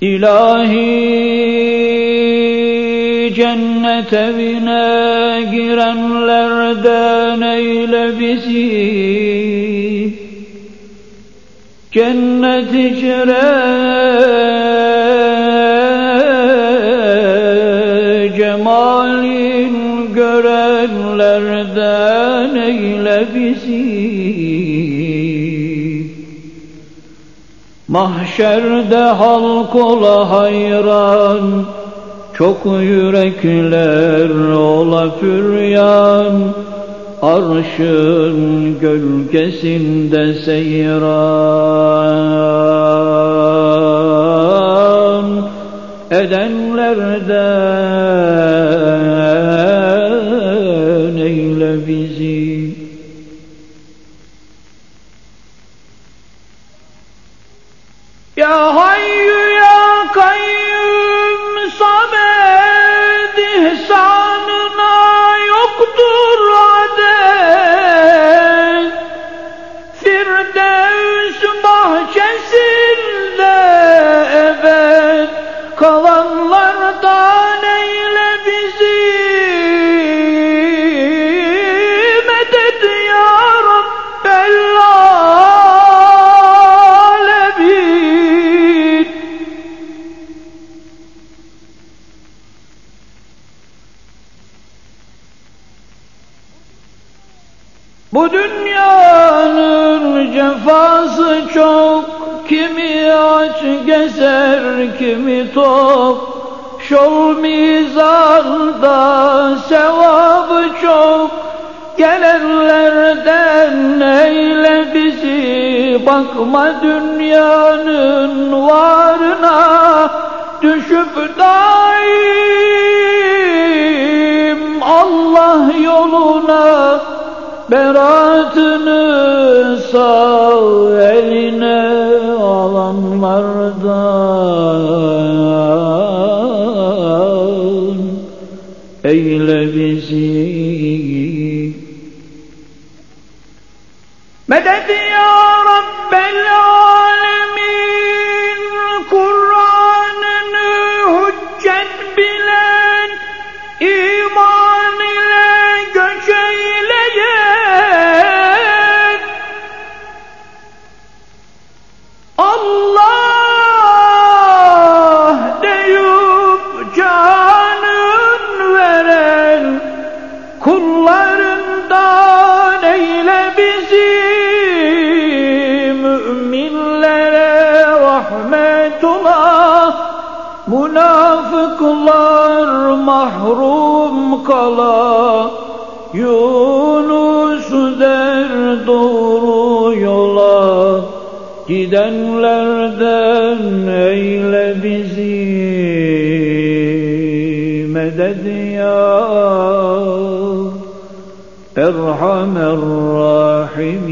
İlahi cennet evine girenlerden eyle bizi? Cennet içre cemalin görenlerden eyle bizi Mahşerde halk ola hayran Çok yürekler ola füryan Arşın gölgesinde seyran Edenlerden eyle bizi Ya Hayyu Bu dünyanın cefası çok. Kimi aç gezer kimi tok. Şol mizanda sevabı çok. Gelenlerden eyle bizi Bakma dünyanın varına. Düşüp daim Allah yoluna Beratını sağ eline alanlardan. Eyle bizi. Medet ya Rabbel alemin bizi müminlere rahmetullah münafıklar mahrum kala Yunus der doğru yola Gidenlerden eyle bizi medet ya أرحم الراحمين.